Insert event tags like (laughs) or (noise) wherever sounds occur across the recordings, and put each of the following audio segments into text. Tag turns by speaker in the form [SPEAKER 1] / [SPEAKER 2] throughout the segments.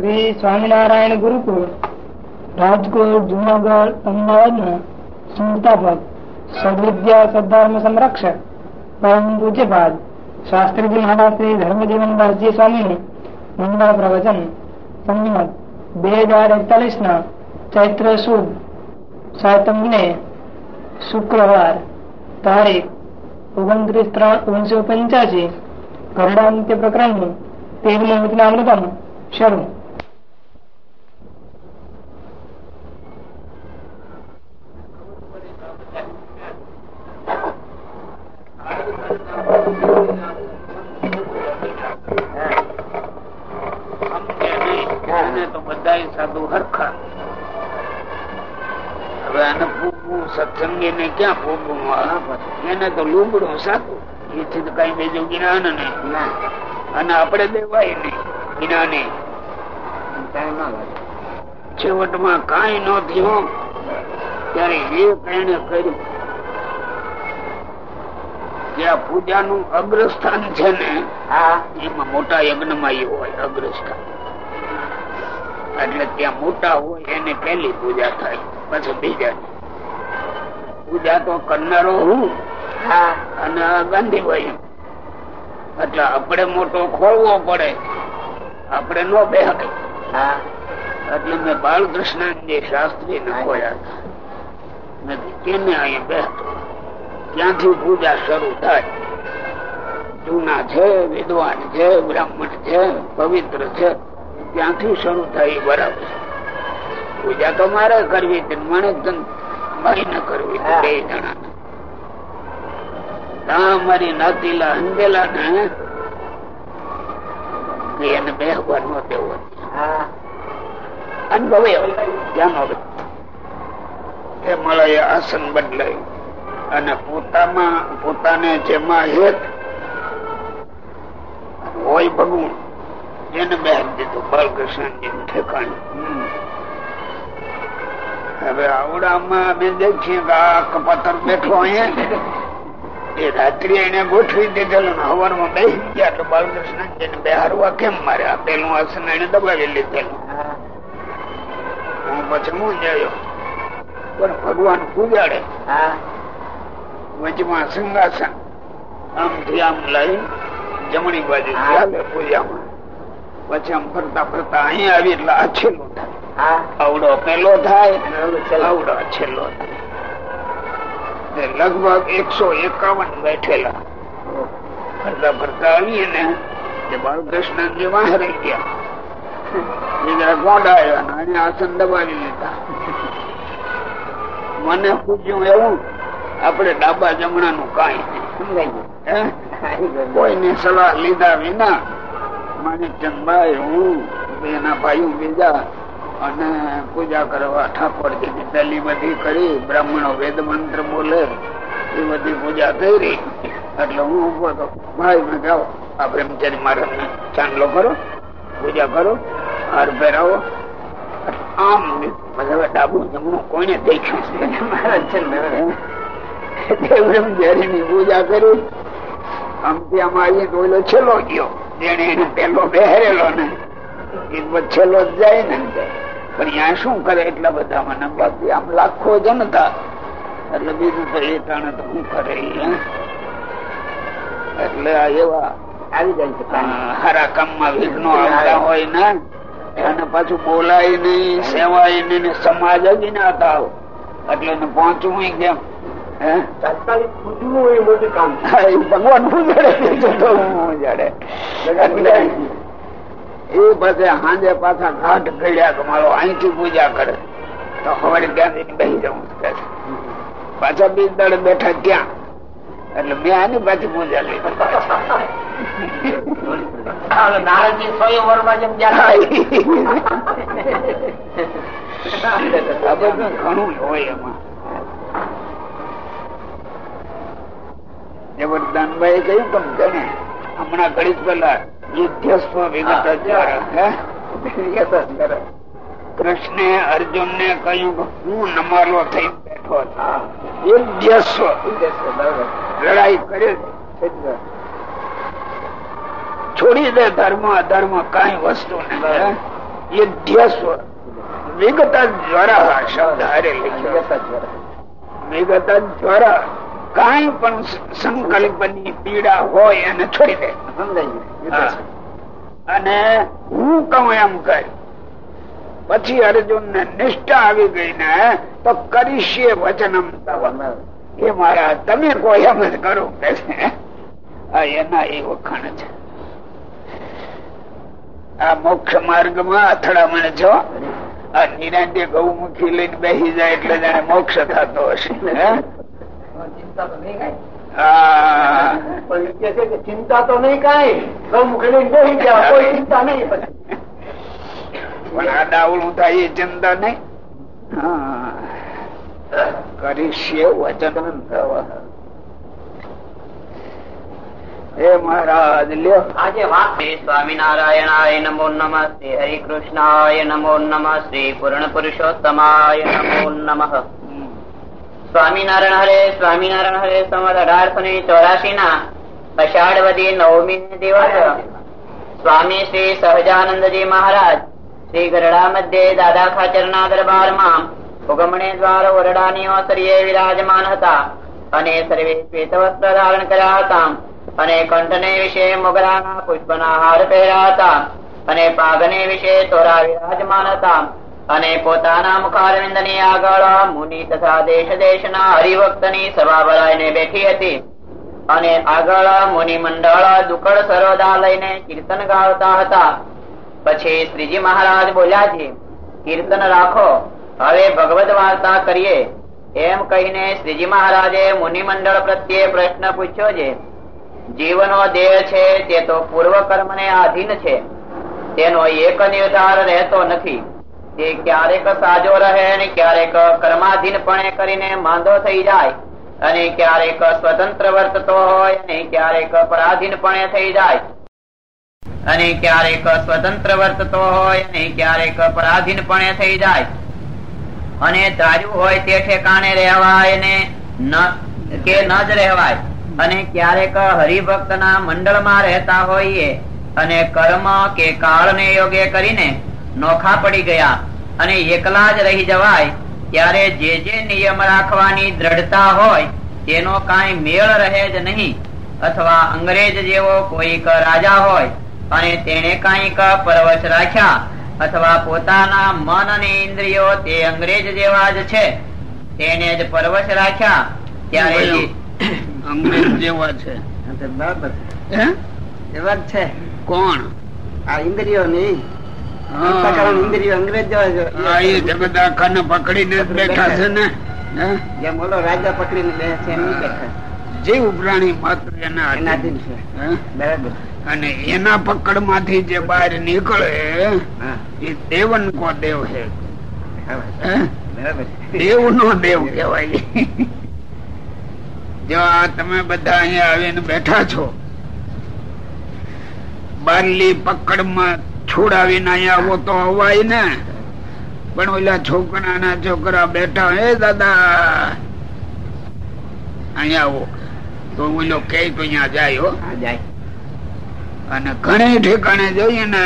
[SPEAKER 1] શ્રી સ્વામિનારાયણ ગુરુકુળ, રાજકોટ, જુનાગઢ, અમદાવાદના સંસ્થાપક, સદવિદ્યા સદ્ધર્મ સંરક્ષક, પરમ પૂજ્યપાદ, શાસ્ત્રીજી મહારાજ શ્રી ધર્મજીવનદાસજી સ્વામી મંગળ પ્રવચન, સંમત બે હજાર એકતાલીસ ના ચૈત્ર સુદ સાતમને શુક્રવાર, તારીખ ઓગણત્રીસ ત્રણ ઓગણીસો પંચ્યાસી ગરડાંત્ય પ્રકરણનું તેરમું અમૃતમ શરૂ
[SPEAKER 2] સાધુ હરખા હવે આને પૂગવું સત્સંગી ને ક્યાં પૂગવું એને તો લુગડું સાધું. એથી તો કઈ બીજું જ્ઞાન નહીં. અને આપણે દેવાય નહીં જ્ઞાની. છેવટમાં કઈ ન થયું ત્યારે એ એને કર્યું. જ્યાં પૂજા નું અગ્રસ્થાન છે ને એમાં મોટા યજ્ઞમાં એ હોય અગ્રસ્થાન. એટલે ત્યાં મોટા હોય એને પેલી પૂજા થાય પછી બીજા. પૂજા તો કરનારો હું. અને ગાંધીભાઈ. એટલે આપડે મોટો ખોલવો પડે. આપડે નો બે એટલે મેં બાલકૃષ્ણ જે શાસ્ત્રી ને ખોયા હતા. તેને અહીંયા બેહતો? ત્યાંથી પૂજા શરૂ થાય. જૂના છે વિદ્વાન છે બ્રાહ્મણ છે પવિત્ર છે. ત્યાંથી શરૂ થાય બરાબર પૂજા તો મારે કરવી હતી મને મારી ને કરવી બે જણા. ત્યાં મારી નાતીલા હંદેલા ને એને બેહવા નો દેવો અનુભવે એ મળે આસન બદલાયું. અને પોતામાં પોતાને જેમાં હેત હોય ભગવું એને બેન દીધું બાલકૃષ્ણજી ઠેકાણ. હવે આવડામાં અમે દેખીએ કે આ કપાતર બેઠો અહીંયા એ રાત્રિ એને ગોઠવી દીધેલું હવારમાં બેસી ગયા એટલે બાલકૃષ્ણજી ને બેહારવા કેમ મારે આ પેલું આસન એને દબાવી લીધેલું. હું પછી હું જયો? પણ ભગવાન પૂજાડે. વચમાં સિંહાસન. આમથી આમ લઈ જમણી બાજુ પૂજામાં. પછી આમ ફરતા ફરતા અહીંયા આવી એટલે આ છેલ્લો થાય. અવડો પેલો થાય અવડો છેલ્લો. થાય. લગભગ એકસો એકાવન બેઠેલા. ફરતા ફરતા આવીએ ને બાળકૃષ્ણજી વાહ રહી ગયા. બીજા અને આસન દબાવી લીધા. મને પૂછ્યું એવું આપણે ડાબા જમણા નું કઈ કોઈની સલાહ લીધા વિના માણિકચંદભાઈ હું એના ભાઈઓ બીજા અને પૂજા કરવા ઠાકોરજી ની બધી કરી, બ્રાહ્મણો વેદ મંત્ર બોલે, એ બધી પૂજા થઈ એટલે હું ઊભો હતો ભાઈ, મેં કહો આ બ્રહ્મચારી મહારાજ ચાંદલો કરો, પૂજા કરો, હાર પહેરાવો. આમ હવે ડાબુ જમણું કોઈને દેખ્યું બ્રહ્મચારી ની પૂજા કરી. આમાં આવીએ તો છેલ્લો ગયો. જેને પેલો બેહરેલો ને એ છેલ્લો જાય ને પણ ત્યાં શું કરે એટલા બધા મને બાકી? આમ લાખો જનતા. એટલે બીજું તો એ ટાણે તો શું કરે એટલે એવા આવી જાય છે હારા કામમાં વિઘ્નો આવતા હોય ને અને પાછું બોલાય નહીં સેવાય નહીં સમાજ જ ના થાવ. એટલે પહોંચવું કેમ? એ પાસે હાંજે પાછા ઘાટ ઘડ્યા કે મારો અહીંથી પૂજા કરે. તો હવે ક્યાંથી બેસી જવું પાછા બીજ દળે બેઠા ક્યાં? એટલે મેં આની પાછી પૂજા લઈ
[SPEAKER 3] નારદજી સ્વયંવરમાં જેમ
[SPEAKER 2] ઘણું હોય એમાં. જબરદાનભાઈ કહ્યું પણ ગણે હમણાં ઘડી પેલા યુદ્ધસ્વ વિગત કૃષ્ણે અર્જુન ને કહ્યું હું નમાલો થઈ બેઠો યુદ્ધસ્વ. લડાઈ કરે છોડી દે ધર્મ અધર્મ કઈ વસ્તુ નહીં. યુદ્ધસ્વ. વિગત જ્વરા શબ્દ હારે લખ્યો. વિગત જ્વર. કાંઈ પણ સંકલ્પની પીડા હોય એને છોડી દે. અને હું કહું એમ કર પછી અર્જુન ને નિષ્ઠા આવી ગઈ ને તો કરીશીએ વચનમ એ મારા તમે કોઈ એમ જ કરો કે એના એ વખાણ છે. આ મોક્ષ માર્ગમાં અથડામણ છો આ નિરાંતે ગૌમુખી લઈને બેસી જાય એટલે જાણે મોક્ષ થતો હશે.
[SPEAKER 3] ચિંતા તો નહીં કાંઈ. કોઈ. ચિંતા નહીં પછી.
[SPEAKER 2] પણ આ ડાવડું થાય એ ચિંતા નહીં. કરીશે વચન હે મહારાજ લ્યો.
[SPEAKER 3] આજે વાત
[SPEAKER 4] શ્રી સ્વામિનારાયણાય નમો નમ શ્રી હરિકૃષ્ણાય નમો નમ શ્રી પૂર્ણ પુરુષોત્તમાય નમો નમઃ. સ્વામિનારાયણ હરે સ્વામિનારાયણ હરે, સંવત અઢારસો ને ચોરાશી ના અષાઢવદી નવમી દિવસ. સ્વામી શ્રી સહજાનંદજી મહારાજ શ્રી ગરડા મધ્યે દાદા ખાચર ના દરબારમાં ઉગમણે દ્વાર ઓરડાની ઓસરીએ વિરાજમાન હતા અને સર્વે શ્વેત વસ્ત્ર ધારણ કર્યા હતા અને કંઠને વિશે મોગરાના પુષ્પના હાર પહેર્યા હતા અને પાગને વિશે તોરા વિરાજમાન હતા. અને પોતાના મુખારવિંદની આગળ મુનિ તથા દેશ દેશના હરિભક્તની સભા ભરાઈને બેઠી હતી. અને આગળ મુનિ મંડળ દુકડ સરોદા લઈને કીર્તન ગાવતા હતા. પછી શ્રીજી મહારાજ બોલ્યા છે, કીર્તન રાખો, હવે ભગવદ વાર્તા કરીએ. એમ કહીને શ્રીજી મહારાજે મુનિ મંડળ પ્રત્યે પ્રશ્ન પૂછ્યો છે, જીવનો દેહ છે તે તો પૂર્વ કર્મને આધીન છે. તેનો એક નિર્ધાર રહેતો નથી. તે ક્યારેક સાજો રહે અને ક્યારેક કર્માધીનપણે કરીને માંદો થઈ જાય અને ક્યારેક સ્વતંત્ર વર્તતો હોય અને ક્યારેક પરાધીનપણે થઈ જાય અને ક્યારેક સ્વતંત્ર વર્તતો હોય અને ક્યારેક પરાધીનપણે થઈ જાય. અને ધાર્યું હોય તે ઠેકાણે રહેવાય ને કે ન જ રહેવાય. અને ક્યારેક હરિભક્ત ના મંડળમાં રહેતા હોઈએ અને કર્મ કે કાળને યોગ્ય કરીને નોખા પડી ગયા અને એકલા જ રહી જવાય ત્યારે જે જે નિયમ રાખવાની દ્રઢતા હોય તેનો કાંઈ મેળ રહે જ નહીં. અથવા અંગ્રેજ જેવો કોઈક રાજા હોય અને તેને કાંઈક પરવશ રાખ્યા અથવા પોતાના મન અને ઇન્દ્રિયો તે અંગ્રેજ જેવા જ છે. તેને જ પરવશ રાખ્યા ત્યારે
[SPEAKER 2] અંગ્રેજ જેવા છે.
[SPEAKER 3] બરાબર એવા છે.
[SPEAKER 2] કોણ?
[SPEAKER 3] આ ઇન્દ્રિયો ની
[SPEAKER 2] જ માત્ર એના?
[SPEAKER 3] બરાબર.
[SPEAKER 2] અને એના પકડમાંથી જે બહાર નીકળે એ દેવન કો દેવ છે.
[SPEAKER 3] હે? બરાબર.
[SPEAKER 2] દેવ નો દેવ કહેવાય. જો આ તમે બધા અહીંયા આવીને બેઠા છો બારલી પકડમાં છોડાવીને અહીંયા આવો તો અવાય ને. પણ ઓલા છોકરા ના છોકરા બેઠા હે દાદા. અહીંયા આવો. તો ઓલો કે તો અહીંયા જાય હો.
[SPEAKER 3] જાય.
[SPEAKER 2] અને ઘણી ઠેકાણે જોઈએ ને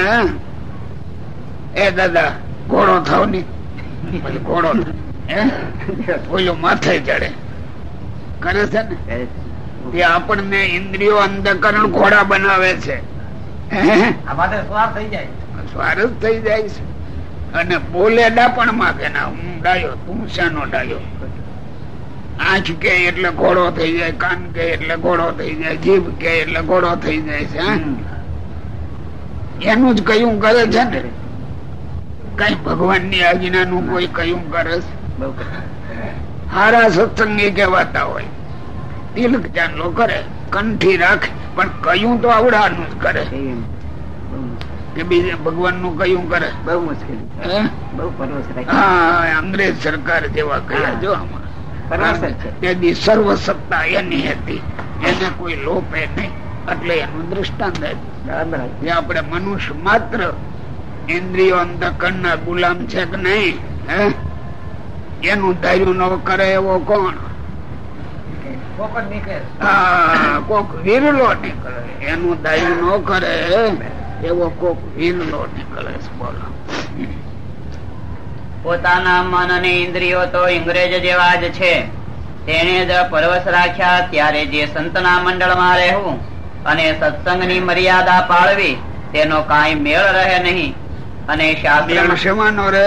[SPEAKER 2] એ દાદા ઘોડો થાવ ને. ઘોડો ઓલો માથે ચડે. કરે છે ને? આપણને ઇન્દ્રિયો અંધકરણ ઘોડા બનાવે છે.
[SPEAKER 3] સ્વાર
[SPEAKER 2] જ થઈ જાય છે. અને બોલે ડાપણ માગે ના, હું ડાયો, તું શાનો ડાયો? આંખ કે એટલે ઘોડો થઈ જાય, કાન કે એટલે ઘોડો થઈ જાય, જીભ કે એટલે ઘોડો થઈ જાય છે એનું જ કયું કરે છે ને? કઈ ભગવાનની આજ્ઞા નું કોઈ કયું કરે છે? હારા સત્સંગી કહેવાતા હોય. તિલક ચાંદલો કરે, કંઠી રાખે. પણ કયું તો આવડાનું જ કરે. કે બીજે ભગવાનનું કયું કરે?
[SPEAKER 3] બહુ મુશ્કેલ. બહુ
[SPEAKER 2] હા અંગ્રેજ સરકાર જેવા કયા જો તેથી સર્વ સત્તા એની હતી. એને કોઈ લોપે નહીં. એટલે એનું દ્રષ્ટાંત જે આપણે મનુષ્ય માત્ર ઇન્દ્રિયો અંતકરણ ના ગુલામ છે કે નહીં હે? એનું ધાર્યું ન કરે એવો કોણ? કોક વીરલો નીકળે. એનું ધાર્યું ન કરે. એવો કોક વીરલો નીકળે બોલો.
[SPEAKER 4] પોતાના મન અને ઇન્દ્રિયો તો ઇંગ્રેજ જેવા જ છે. તેને જ પરવશ રાખ્યા ત્યારે જે સંતના મંડળમાં રહેવું અને સત્સંગની મર્યાદા પાળવી તેનો કાંઈ મેળ રહે નહીં. અને શાસ્ત્ર
[SPEAKER 2] શેમાનો રે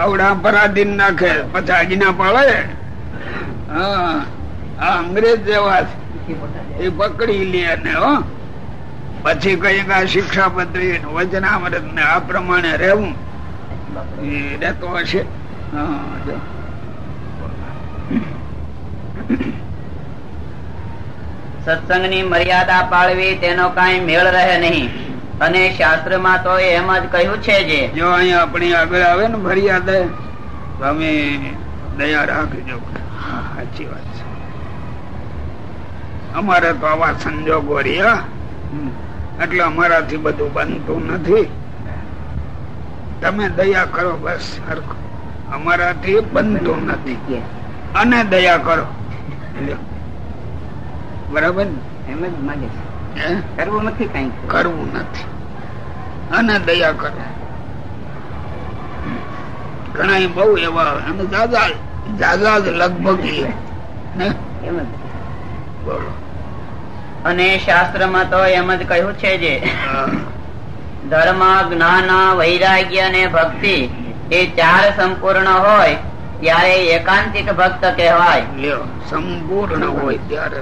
[SPEAKER 2] આવડા પરાધીન નાખે પછી આજ્ઞા પાળે? હા આ અંગ્રેજ જેવા એ પકડી લે ને હો. પછી કઈ આ શિક્ષાપત્રી પદ્ધતિ વચનામૃત ને આ પ્રમાણે રહેવું. એ રહેતો હશે.
[SPEAKER 4] સત્સંગની મર્યાદા પાળવી તેનો કઈ મેળ રહે નહીં. અને શાસ્ત્રમાં તો એમ જ કહ્યું છે જે.
[SPEAKER 2] જો અહીંયા આપણી આગળ આવે ને ફરિયાદ તમે દયા રાખજો. સાચી વાત છે. અમારે તો આવા સંજોગો રહ્યા. એટલે અમારાથી બધું બનતું નથી. તમે દયા કરો બસ હરખું. અમારાથી બનતું નથી. અને દયા કરો. બરાબર
[SPEAKER 4] એમ જ માગે
[SPEAKER 2] છે.
[SPEAKER 4] કરવું નથી કઈ.
[SPEAKER 2] કરવું નથી. અને દયા કરો. ઘણા બહુ એવા અને દાદા દાદા લગભગ બોલો.
[SPEAKER 4] અને શાસ્ત્રમાં તો એમ જ કહ્યું છે જે ધર્મ જ્ઞાન વૈરાગ્ય અને ભક્તિ એ ચાર સંપૂર્ણ હોય ત્યારે એકાંતિક ભક્ત કહેવાય.
[SPEAKER 2] સંપૂર્ણ હોય ત્યારે.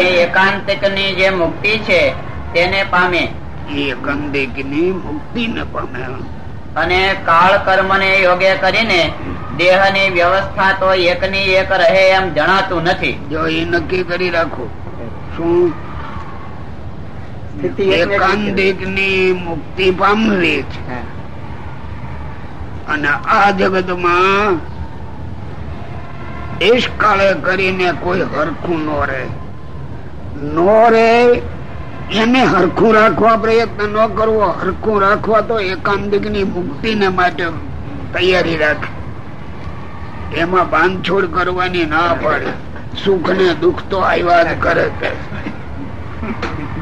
[SPEAKER 4] એકાંતિકની જે મુક્તિ છે તેને પામે.
[SPEAKER 2] એકાંતિકની મુક્તિ ને પામે
[SPEAKER 4] અને કાળ કર્મ ને યોગે કરીને દેહની વ્યવસ્થા તો એક ની એક રહે એમ જણાતું નથી.
[SPEAKER 2] જો એ નક્કી કરી રાખો શું? એકાંતિકની મુક્તિ પામવી છે. અને આ જગતમાં દેશ કાળે કરીને કોઈ હરખું નો રહે. નો રહે એને હરખું રાખવા પ્રયત્ન ન કરવો. હરખું રાખવા તો એકાંતિકની મુક્તિ ને માટે તૈયારી રાખે. એમાં બાંધછોડ કરવાની ના પડે. સુખ ને દુઃખ તો આવ્યા જ કરે છે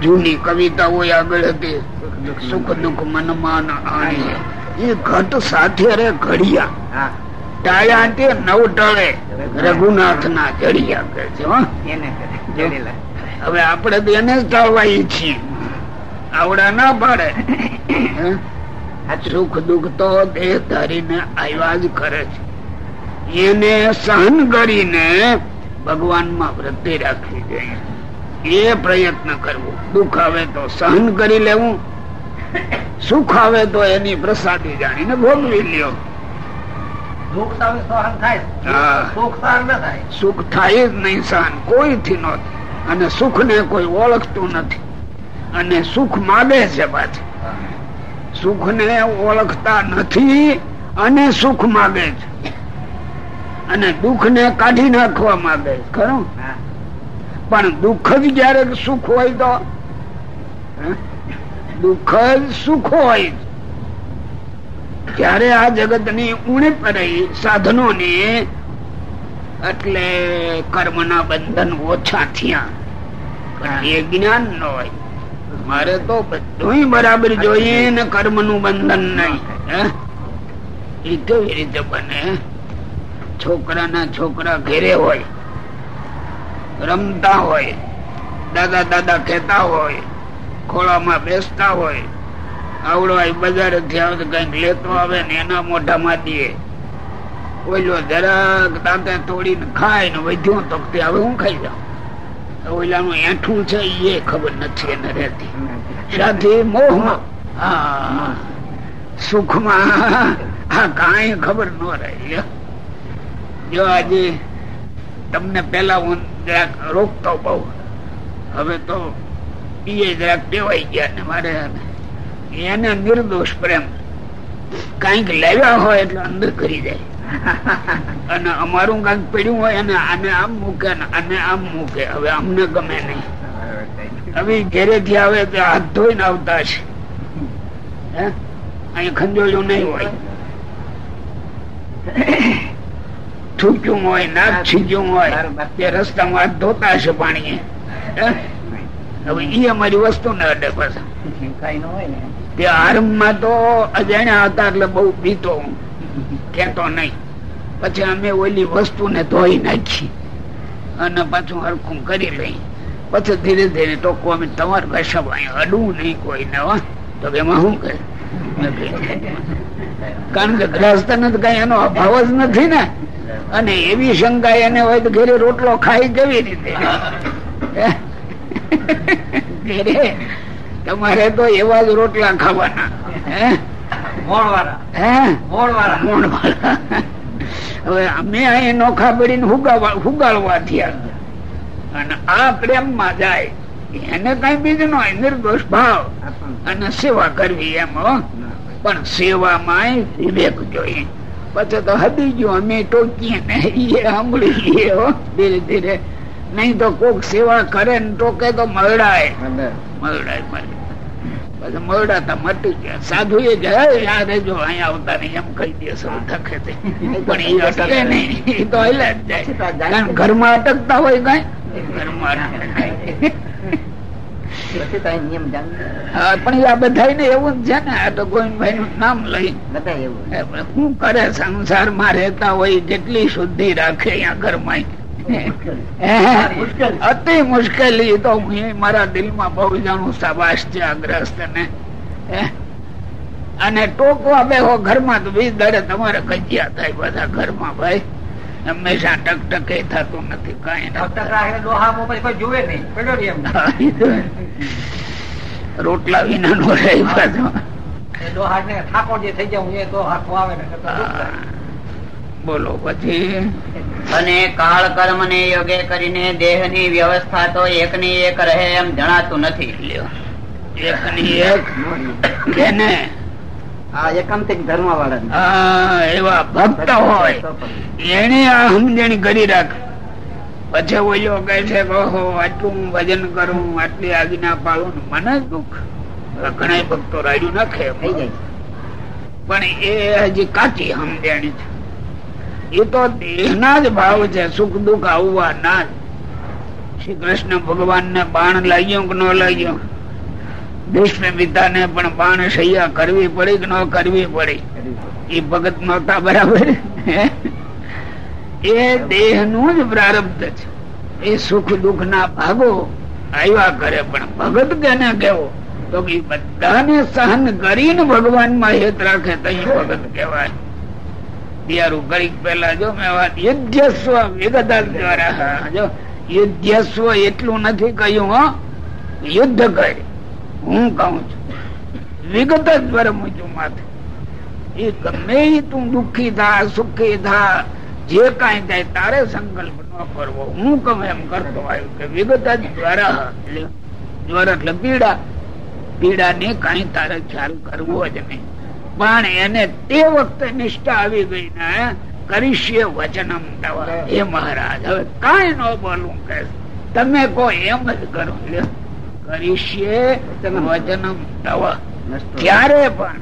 [SPEAKER 2] જૂની કવિતાઓ આગળ હતી. સુખ દુઃખ મનમાં આણી એ ઘટ સાથે રે ઘડિયા. ટાળ્યા તે નવ ટળે. રઘુનાથ ના જડિયા કે છે હો. હવે આપણે બેને જ છીએ. આવડા ના પાડે? (coughs) સુખ દુઃખ તો દેહ ધારીને આવ્યા જ કરે છે. એને સહન કરીને ભગવાનમાં વૃત્તિ રાખવી જોઈએ. એ પ્રયત્ન કરવો. દુઃખ આવે તો સહન કરી લેવું. સુખ આવે તો એની પ્રસાદી જાણીને ભોગવી લ્યો.
[SPEAKER 3] સુખ થાય
[SPEAKER 2] જ નહીં સહન. કોઈથી નો થાય. અને સુખ ને કોઈ ઓળખતું નથી. અને સુખ માગે છે પાછું. સુખ ને ઓળખતા નથી અને સુખ માગે છે. અને દુઃખ ને કાઢી નાખવા માંગે છે. ખરું? પણ દુઃખ જ જયારે સુખ હોય તો? દુઃખ જ સુખ હોય ત્યારે આ જગતની રહી સાધનો ની એટલે કર્મ ના બંધન ઓછા થયા. પણ એ જ્ઞાન ન હોય. મારે તો બધું બરાબર જોઈએ ને કર્મનું બંધન નહીં. એ કેવી રીતે બને? છોકરા ના છોકરા ઘેરે હોય, રમતા હોય, દાદા દાદા કહેતા હોય, ખોળામાં બેસતા હોય, આવડો બજારથી આવે કંઈક લેતો આવે ને એના મોઢામાં દે. ઓઈલો જરાક દાંતે તોડીને ખાય ને વધ્યું તો તે હવે હું ખાઈ જાઉં? ઓઈલાનું એઠું છે એ ખબર નથી એને રહેતી. સાથે મોહમાં. હા. સુખમાં. આ કાંઈ ખબર ન રહી. જો આજે તમને પેલા હું જરાક રોકતો બહુ. હવે તો એ જરાક ટેવાઈ ગયા ને મારે એને નિર્દોષ પ્રેમ. કંઈક લેવા હોય એટલે અંદર કરી જાય. (laughs) અને અમારું કંઈક પડ્યું હોય અને આને આમ મૂકે ને આને આમ મૂકે. હવે અમને ગમે નહીં. હવે ઘેરે થી આવે તો હાથ ધોઈને આવતા છે અહીં ખંજોળ્યું નહીં હોય. થૂક્યું હોય નાક છીજ્યું હોય તે રસ્તામાં હાથ ધોતા છે પાણી હવે ઈ અમારી વસ્તુ ને અડે પાછા. (laughs) તે આરંભમાં તો અજાણ્યા હતા એટલે બહુ પીતો હું. કેતો નહીં. પછી અમે ઓલી વસ્તુને ધોઈ નાખી અને પાછું હરખું કરી લઈ. પછી ધીરે ધીરે ટોકો અમે તમારે ભાષામાં અડવું નહીં કોઈને તો એમાં શું કરે? કારણ કે ગ્રસ્ત ને કઈ એનો અભાવ જ નથી ને. અને એવી શંકા એને હોય તો ઘેરે રોટલો ખાઈ કેવી રીતે? ઘેરે? તમારે તો એવા જ રોટલા ખાવાના. હવે અમે અહીં નોખા પડીને હુગાડવા થયા. અને આ પ્રેમમાં જાય. એને કઈ બીજું હોય નિર્દોષ ભાવ. અને સેવા કરવી એમ પણ સેવામાં વિવેક જોઈએ. પછી તો હદી ગયો અમે ટોકીએ ને એ સાંભળીએ ધીરે ધીરે. નહીં તો કોક સેવા કરે ને ટોકે તો મરડાય. મરડાય મરે પછી મરડા તો મટી ગયા. સાધુ એ યાર જો અહીંયા આવતા નહીં. એમ કહી દે સૌ થકે પણ એ અટકે નહીં. એ તો હલા જ જાય. કારણ ઘરમાં અટકતા હોય કઈ? ઘરમાં પણ આ બધા ને એવું જ છે ને આ તો ગોવિંદભાઈ નું નામ લઈ. શું કરે સંસારમાં રહેતા હોય જેટલી શુદ્ધિ રાખે અહીંયા ઘરમાં. અતિ મુશ્કેલી. તો હું મારા દિલમાં બહુ જાણું સાબાશ છે અગ્રસ્ત ને અને ટોકવા બેહો ઘરમાં તો વીસ દાડે તમારે કજિયા થાય બધા ઘરમાં ભાઈ. હંમેશા ટકટકે થતું નથી કઈ રોટલા વિના નો રહી પાછો બોલો પછી?
[SPEAKER 4] અને કાળ કર્મ ને યોગે કરીને દેહની વ્યવસ્થા તો એક ની એક રહે એમ જણાતું નથી.
[SPEAKER 2] એક ની એક? કેને? એવા ભક્ત હોય એને આ સમજણ કરી રાખ. પછી ઓલો કહે છે ઓહો આટલું ભજન કરું આટલી આજ્ઞા પાળું મને દુઃખ. ઘણા ભક્તો રાડ્યું નાખે. પણ એ હજી કાચી સમજણી છે. એ તો દેહના જ ભાવ છે, સુખ દુઃખ આવવા ના શ્રી કૃષ્ણ ભગવાન ને બાણ લાગ્યો કે ન લાગ્યો? ભીષ્મ પિતા ને પણ બાણ સૈયા કરવી પડી કે ન કરવી પડી? એ ભગત નતા બરાબર? એ દેહનું જ પ્રારબ્ધ છે. એ સુખ દુઃખ ના ભાગો આવ્યા કરે, પણ ભગત કેને કેવો? તો કે બધાને સહન કરીને ભગવાનમાં હેત રાખે તો ભગત કહેવાય. તિયારું ઘડીક પેલા જો મેં વાત યુદ્ધસ્વ વિગત દ્વારા, જો યુદ્ધસ્વ એટલું નથી કહ્યું યુદ્ધ કર. હું કહું છું વિગત જ પરમું માથે. એ ગમે તું દુઃખી થા, સુખી થા, જે કઈ થાય તારે સંકલ્પ ન કરવો. હું કમ એમ કરતો આવ્યો કે વિગત જ દ્વારા જ્વર એટલે પીડા. પીડા ને કઈ તારે ખ્યાલ કરવો જ નહીં. પણ એને તે વખતે નિષ્ઠા આવી ગઈ ને કરીશીએ વચનમ એ મહારાજ હવે કઈ ન બોલું કે તમે કો એમ જ કરો. કરીશીએ વચનમ તવ. ત્યારે પણ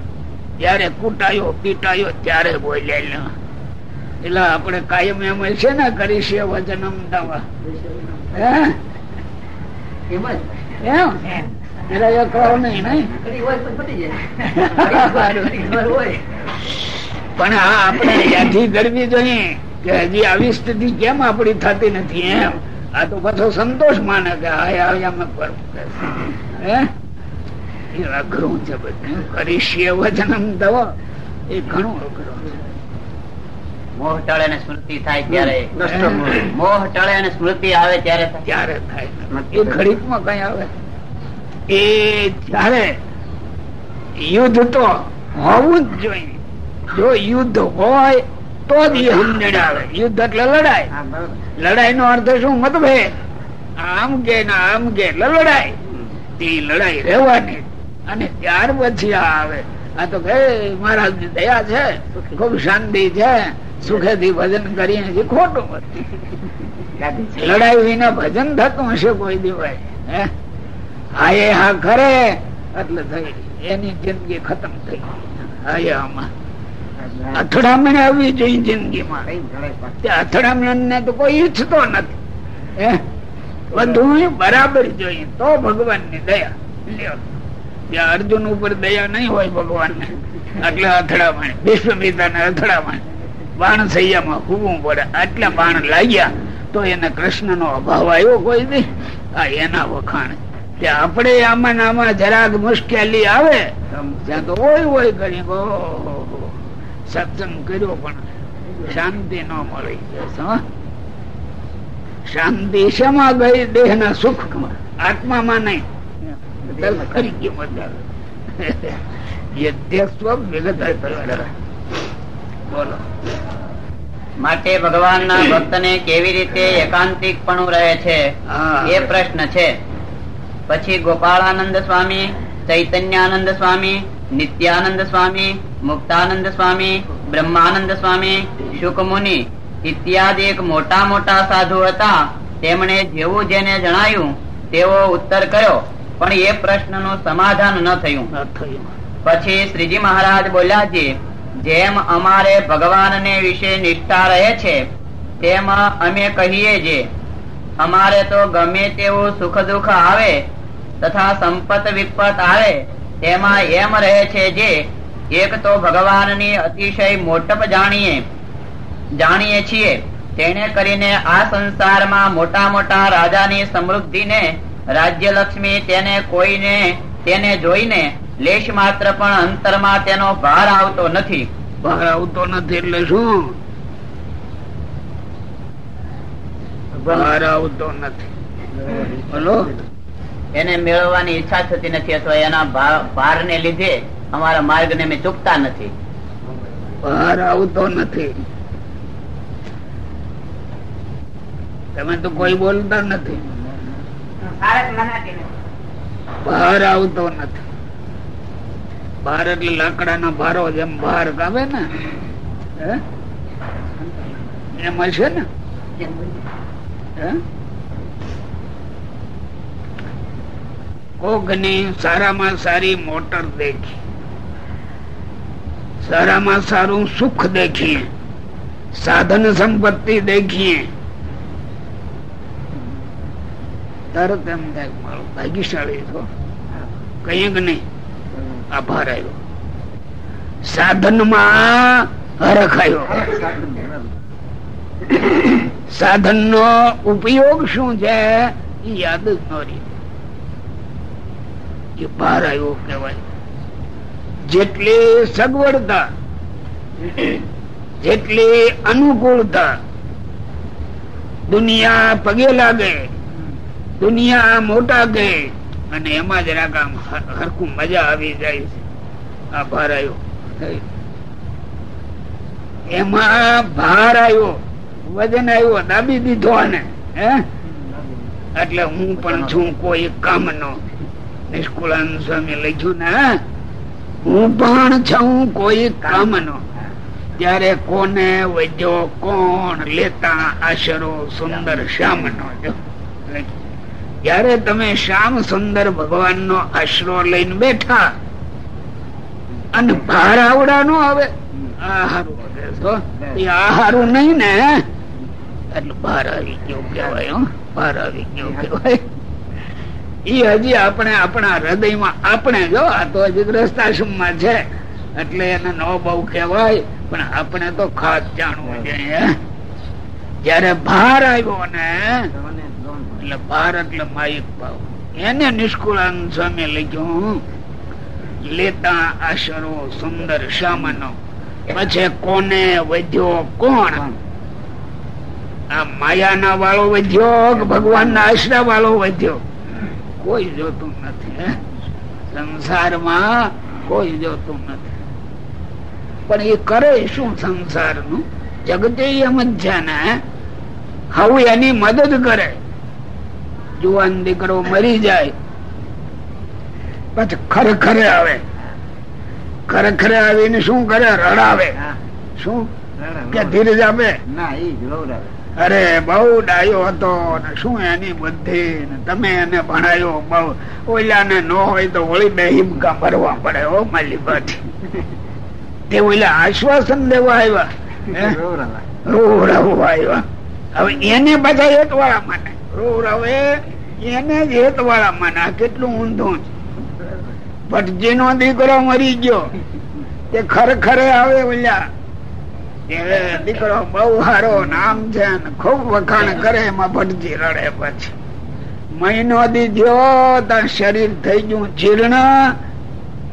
[SPEAKER 2] જયારે કુટાયો પીટાયો ત્યારે બોલ્યા એટલે આપણે કાયમ એમ છે ને કરીશીએ વચનમ તવ. એમ. (laughs) પણ આ આપણે યાદી કરવી જોઈએ કે હજી આવી સ્થિતિ કેમ આપડી થતી નથી એમ? આ તો પાછો સંતોષ માને કે અઘરું છે બધું. કરીશીએ વચનમ તવ એ ઘણું અઘરું છે.
[SPEAKER 4] મોહ ટળે ને સ્મૃતિ થાય ત્યારે. મોહ ટળે અને સ્મૃતિ આવે ત્યારે
[SPEAKER 2] ત્યારે થાય. એ ઘડીકમાં કઈ આવે? એ ત્યારે યુદ્ધ તો હોવું જ જોઈએ. જો યુદ્ધ હોય તો જ આવે યુદ્ધ એટલે લડાય લડાઈ નો અર્થ શું? મતભેદ. આમ કે ના આમ કે લડાઈ. તે લડાઈ રહેવાની. અને ત્યાર પછી આ આવે. આ તો કે મહારાજની દયા છે. ખૂબ શાંતિ છે. સુખેથી ભજન કરીને ખોટું. લડાઈ વિના ભજન થતું હશે કોઈ દિવસ. હે? હા એ હા કરે એટલે થઈ એની જિંદગી ખતમ થઈ હા આમાં. અથડામણ આવવી જોઈએ જિંદગીમાં. અથડામણ ને તો કોઈ ઈચ્છતો નથી. બધું બરાબર જોઈએ. તો ભગવાનની દયા ત્યાં અર્જુન ઉપર દયા નહીં હોય ભગવાન ને એટલે અથડામણ. વિશ્વમિતા ને અથડામણ. બાણ સૈયામાં હોવું પડે. આટલા બાણ લાગ્યા તો એને કૃષ્ણ નો અભાવ આવ્યો કોઈ નહીં આ એના વખાણ. ત્યાં આપણે આમાં આમાં જરાક મુશ્કેલી આવે ત્યાં તો હોય હોય કરી સત્સંગ કર્યો પણ શાંતિ ન મળી. શાંતિ શેમાં ગઈ? દેહ ના સુખ આત્મામાં નહીં યદ્યસ્વ (laughs) વિગત બોલો.
[SPEAKER 4] માટે ભગવાનના (coughs) ભક્તને કેવી રીતે એકાંતિક પણ રહે છે? એ પ્રશ્ન છે. પછી ગોપાળાનંદ સ્વામી ચૈતન્યાનંદ સ્વામી નિત્યાનંદ સ્વામી મુક્તાનંદ સ્વામી બ્રહ્માનંદ સ્વામી શુકમુનિ ઇત્યાદિ એક મોટા મોટા સાધુ હતા. તેમણે જેવું જેને જણાયું તેવો ઉત્તર કર્યો. પણ એ પ્રશ્નનું સમાધાન ન થયું. પછી શ્રીજી મહારાજ બોલ્યા છે જેમ અમારે ભગવાનને વિશે નિષ્ઠા રહે છે તેમ અમે કહીએ જે અમારે તો ગમે તેવું સુખ દુઃખ આવે તથા સંપત વિપત આવે, તેમાં એમ રહે છે જે, એક તો ભગવાનની અતિશય મોટપ જાણીએ જાણીએ છીએ. તેને કરીને આ સંસારમાં મોટા મોટા રાજાની સમૃદ્ધિને, રાજ્યલક્ષ્મી તેને કોઈને, તેને જોઈને લેશ માત્ર પણ અંતરમાં તેનો ભાર આવતો નથી.
[SPEAKER 2] ભાર આવતો નથી એટલે શું? ભાર આવતો નથી.
[SPEAKER 4] એને મેળવવાની ઈચ્છા થતી નથી અથવા એના ભાર ને લીધે અમારા માર્ગ ને અમે ચૂકતા નથી.
[SPEAKER 2] ભાર આવતો નથી. તમે તો કોઈ બોલતા નથી. ભાર આવતો નથી. બહાર એટલે લાકડાના ભારો જેમ બહાર કાવે ને હે? એમ હશે ને? કોકની સારામાં સારી મોટર દેખી. સારામાં સારું સુખ દેખીએ. સાધન સંપત્તિ દેખીએ. તરત એમ મારો ભાગ્યશાળી છો. કંઈક નહીં. આભાર આવ્યો સાધનમાં હરખાયો સાધન નો ઉપયોગ શું છે? યાદ જ ન રહી એ બહાર આવ્યો કહેવાય. જેટલી સગવડતા, જેટલી અનુકૂળતા, દુનિયા પગે લાગે, દુનિયા મોટા કે, અને એમાં જરાક આમ હરખું મજા આવી જાય છે. આ ભાર આવ્યો. એમાં ભાર આવ્યો, વજન આવ્યો, દાબી દીધો આને, હે? એટલે હું પણ છું કોઈ કામનો. નિષ્કુળાન સ્વામી લખ્યું ને, હું પણ છું કોઈ કામનો. ત્યારે કોને વૈદ્યો કોણ લેતા આશરો સુંદર શ્યામ નો જયારે તમે શ્યામ સુંદર ભગવાન નો આશરો લઈને બેઠા, અને ભાર આવડા નો આવે, આહારું નહીં ને, એટલે ભાર આવી ગયો કેવાય. ભાર આવી ગયો કેવાય ઈ હજી આપણે આપણા હૃદયમાં, આપણે જો, આ તો હજી ગ્રસ્તાશ્રમમાં છે. એટલે એને નો બહુ કહેવાય, પણ આપણે તો ખાસ જાણવું જોઈએ જયારે ભાર આવ્યો ને, એટલે ભાર એટલે માયિક ભાવ. એને નિષ્કુળાન સ્વામી લખ્યું, લેતા આશરો સુંદર શામનો, પછી કોને વધ્યો કોણ? આ માયાના વાળો વધ્યો ભગવાન ભગવાનના આશરા વાળો વધ્યો? કોઈ જોતું નથી સંસારમાં કોઈ જોતું નથી. પણ એ કરે શું સંસારનું? જગતે હવે એની મદદ કરે. જુવાન દીકરો મરી જાય પછી ખરેખરે આવે. ખરેખરે આવીને શું કરે? રડાવે. શું? કે ધીરજ આપે?
[SPEAKER 3] ના એ રડાવે.
[SPEAKER 2] અરે, બહુ ડાયો હતો ને શું એની બુદ્ધિ તમે એને ભણાયો બહુ. ઓલા ને હોય તો ઓળી બે હિમકા ભરવા પડે હો, માલી પાછી તે ઓલા આશ્વાસન દેવા આવ્યા. રોવડાવવા આવ્યા. હવે એને બધા હેત વાળા માને. રોવડાવે, એને જ હેત વાળા માને. આ કેટલું ઊંધું ભટજી નો દીકરો મરી ગયો. તે ખરેખરે આવે ઓલ્યા દીકરો બહુ સારો નામ છે ખૂબ વખાણ કરે એમાં ભટજી રડે પછી. મહિનો દીધો તાર શરીર થઈ ગયું જીર્ણ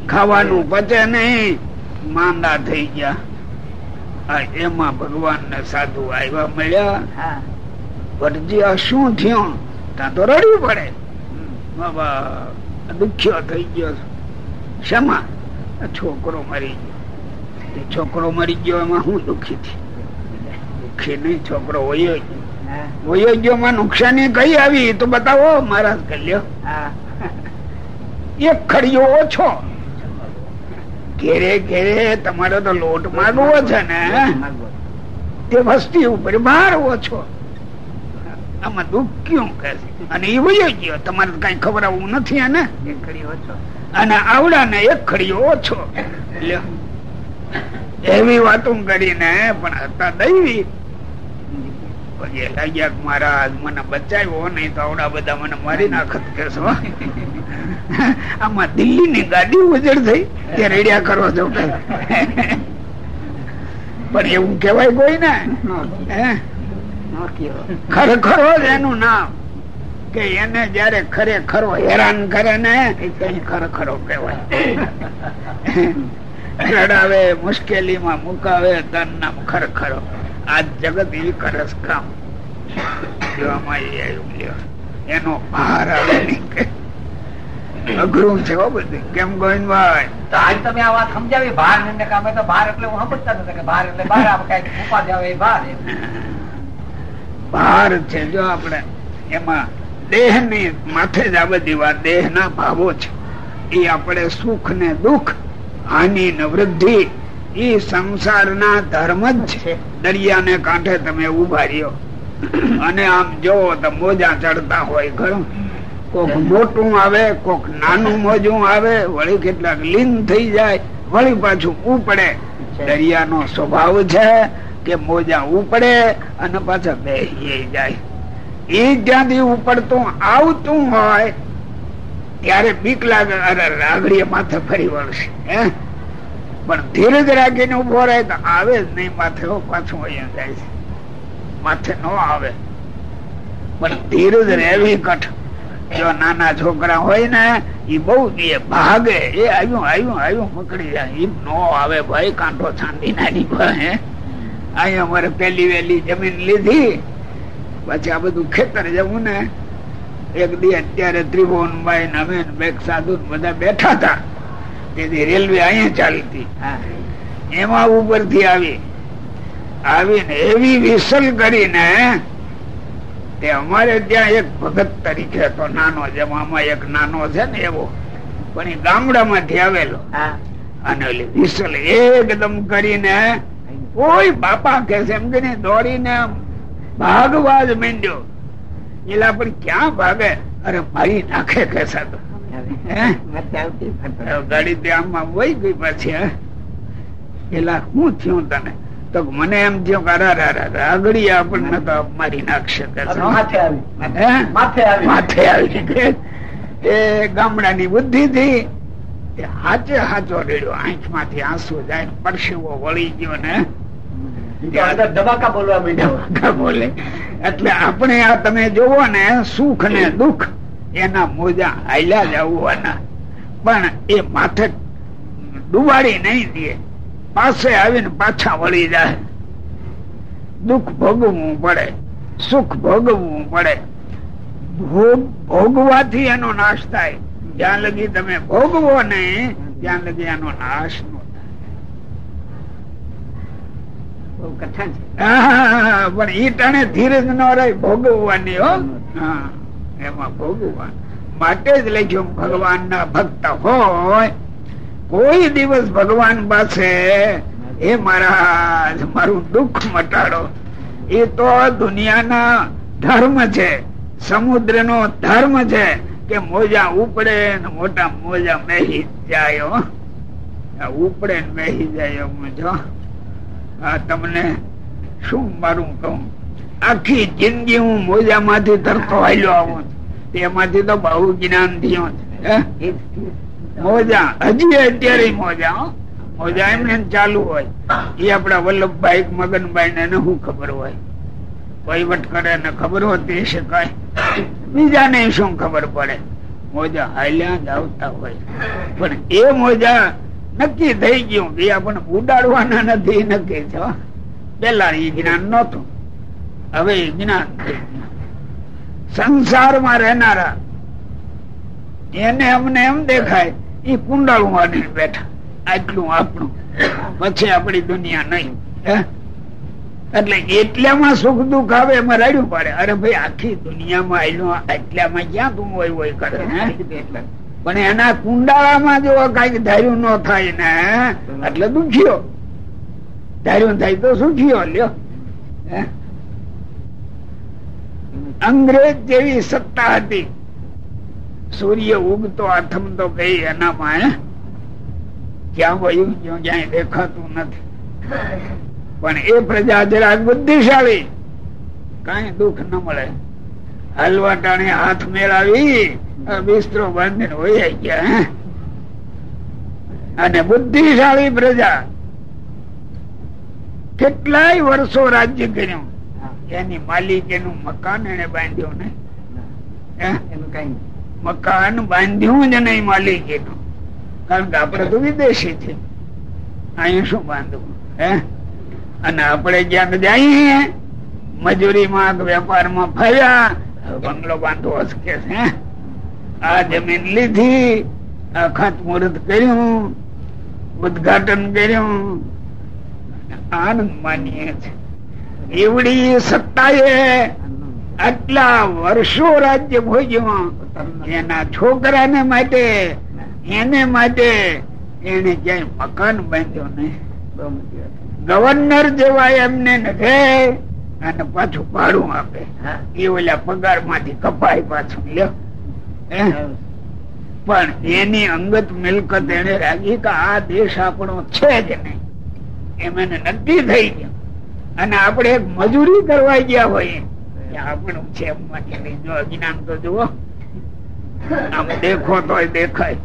[SPEAKER 2] ખાવાનું પચે નહીં માંદા થઈ ગયા. એમાં ભગવાન ને સાધુ આવ્યા મળ્યા. ભટજી આ શું થયું? ત્યાં તો રડવું પડે. બાબા દુખ્યો થઈ ગયો. શમા? છોકરો મરી ગયો. છોકરો મરી ગયો એમાં હું દુખી થી દુખી નહીં છોકરો હોય વયો ગયો માં નુકસાની કઈ આવી? તો બતાવો મહારાજ કલ્યો. એક ખડીયો ઓછો. ઘેરે ઘેરે તમારે તો લોટ માંગવો છે ને તે વસ્તી ઉપર બહાર ઓછો. આમાં દુઃખ ક્યું કે અને એ વયો ગયો. તમારે કઈ ખબર આવું નથી એને. અને આવડા ને એક ખડીયો ઓછો. એવી વાતો કરીને પણ હતા દૈવી મહારાજ મને બચાવ્યો નહીં તો આવડા બધા મને મારી નાખત કેસો આમાં દિલ્હી ની ગાડી ઉજળ થઈ કે રેડિયા કરો છો પણ એવું કેવાય કોઈ ને? ખરેખરો જ એનું નામ. કે એને જયારે ખરેખરો હેરાન કરે ને ખરેખરો કહેવાય. (laughs) રડાવે મુશ્કેલીમાં મુકાવે તન નામ ખરેખરો. આ જગત એ કરસ કામ. એનો ભાર આવે અઘરું છે બધું. કેમ ગોવિંદભાઈ
[SPEAKER 3] તો આજ તમે આ વાત સમજાવી ભાર ને કામે તો ભાર એટલે હું સમજતા નથી કે ભાર એટલે ભાર આપણે કઈ ઉપાધિ આવે બહાર
[SPEAKER 2] ભાર છે જો આપણે. એમાં દેહની માથે જ આ બધી વાત દેહ ના ભાવો છે. એ આપણે સુખ ને દુઃખ હાનિ નવૃદ્ધિ એ સંસારના ધર્મ જ છે. દરિયાને કાંઠે તમે ઊભા રહ્યો. અને આમ જોવો તો મોજા ચડતા હોય ખરું. કોક મોટું આવે કોક નાનું મોજું આવે વળી કેટલાક લીન થઈ જાય વળી પાછું ઉપડે દરિયાનો સ્વભાવ છે કે મોજા ઉપડે અને પાછા બેસી જાય. એ જ્યાંથી ઉપડતું આવતું હોય ત્યારે બીક લાગે, અરે રાગડીએ માથે ફરી વળશે પણ ધીરજ રાખીને ઊભો રહે તો આવે જ નહીં, માથે પાછું અહીંયા જાય છે. માથે ન આવે. પણ ધીરજ રહેવી કઠ જો નાના છોકરા હોય ને એ બહુ એ ભાગે, એ આવ્યું આવ્યું આવ્યું પકડી જાય. એમ નો આવે ભાઈ, કાંઠો છાંડી નાની હે? અહીંયા અમારે પેલી વેલી જમીન લીધી. પછી આ બધું ખેતર જવું ને એક દી અત્યારે ત્રિભુવનભાઈ અમે બે સાધુ બધા બેઠા હતા. તેથી રેલવે અહીંયા ચાલતી એમાં ઉપરથી આવી. આવીને એવી વિસલ કરીને તે અમારે ત્યાં એક ભગત તરીકે હતો નાનો જેમાં આમાં એક નાનો છે ને એવો. પણ એ ગામડામાંથી આવેલો. અને ઓલી વિસલ એકદમ કરીને કોઈ બાપા કે છે એમ દોડીને ભાગવા જ માંડ્યો. એલા પણ ક્યાં ભાગે? અરે મારી નાખે કે સાધુ ગાડી ત્યાં વહી ગઈ પાછી એલા હું થયું તને? તો મને એમ થયું કે આગળ આપણને તો મારી નાખશે માથે આવી. એ ગામડાની બુદ્ધિ થી હાચે હાચો રેડ્યો. આંખમાંથી આંસુ જાય પરસેવો વળી ગયો ને.
[SPEAKER 3] ધમાકા બોલવા માંડ્યા
[SPEAKER 2] બોલે. એટલે આપણે આ તમે જોવો ને સુખ ને દુઃખ એના મોજા હાલ્યા જ પણ એ માથે ડુબાડી નહીં દે. પાસે આવીને પાછા વળી જાય. દુઃખ ભોગવવું પડે સુખ ભોગવવું પડે. ભોગ ભોગવાથી એનો નાશ થાય. જ્યાં લગી તમે ભોગવો નહીં ત્યાં લગી એનો નાશ નો થાય પણ ઈ ટાણે ધીરજ ન રહી ભોગવવાની, હો. એમાં ભોગવવા માટે જ લખ્યું ભગવાન ના ભક્ત હોય, કોઈ દિવસ ભગવાન પાસે એ મહારાજ, મારું દુઃખ મટાડો. એ તો દુનિયાના ધર્મ છે સમુદ્ર નો ધર્મ છે, કે મોજા ઉપડે ને મોટા મોજા મેહી જાય ઉપડે ને મેહી જાય જો આ તમને શું મારું કહું? આખી જિંદગી હું મોજા માંથી તરતો હાલ્યો આવું એમાંથી તો બહુ જ્ઞાન થયો મોજા, હજી અત્યારે મોજા મોજા એમને ચાલુ હોય. એ આપડા વલ્લભભાઈ મગનભાઈ ને એને શું ખબર હોય? વહીવટ કરે ને ખબર હોતી શકાય. બીજાને શું ખબર પડે? મોજા હાલ્યા જ આવતા હોય. પણ એ મોજા નક્કી થઈ ગયું. કે આપણને ઉડાડવાના નથી નક્કી છો પેલા એ જ્ઞાન નતું હવે એ જ્ઞાન સંસારમાં રહેનારા એને અમને એમ દેખાય એ કુંડાળું વાળી બેઠા. આટલું આપણું. પછી આપણી દુનિયા નહીં? એટલે એટલામાં સુખ દુઃખ આવે એમાં રડ્યું પડે. અરે ભાઈ, આખી દુનિયામાં આયલું એટલામાં ક્યાં તું હોય હોય કરે? હે? પણ એના કુંડાળામાં જો કંઈક ધાર્યું ન થાય ને એટલે દુખ્યો. ધાર્યું થાય તો સુખ્યો લ્યો. અંગ્રેજ જેવી સત્તા હતી. સૂર્ય ઉગતો આથમતો કઈ એનામાં? ક્યાં વયું ગયું ક્યાંય દેખાતું નથી. પણ એ પ્રજા જરાક બુદ્ધિશાળી. કઈ દુઃખ ન મળે. હલવા ટાણે હાથ મેળાવી બિસ્તરો બાંધીને વહી ગયા અને બુદ્ધિશાળી પ્રજા કેટલાય વર્ષો રાજ્ય કર્યું. એની માલિકીનું મકાન એને બાંધ્યું ને?
[SPEAKER 3] એનું
[SPEAKER 2] મકાન બાંધ્યું જ નહીં માલિકીનું કારણ કે આપડે તો વિદેશી છે. અહીં શું બાંધવું? હે? અને આપણે જ્યાં જઈએ મજૂરીમાં વેપારમાં ફર્યા બંગલો બાંધવો કે છે આ જમીન લીધી આ ખાતમુહૂર્ત કર્યું ઉદઘાટન કર્યું આનંદ માનીએ છે. એવડી સત્તાએ આટલા વર્ષો રાજ્ય ભોગ્યું એના છોકરાને માટે એને માટે એને ક્યાંય મકાન બાંધ્યો નહીં. ગવર્નર જેવા એમને રહે અને પાછું ભાડું આપે. એ ઓલા પગારમાંથી કપાય પાછું લ્યો. પણ એની અંગત મિલકત એને રાખી કે આ દેશ આપણો છે જ નહીં. એમ એને નક્કી થઈ ગયું. અને આપણે એક મજૂરી કરવા ગયા હોય આપણું છે અજ્ઞાન તો જુઓ. આમ દેખો તો દેખાય.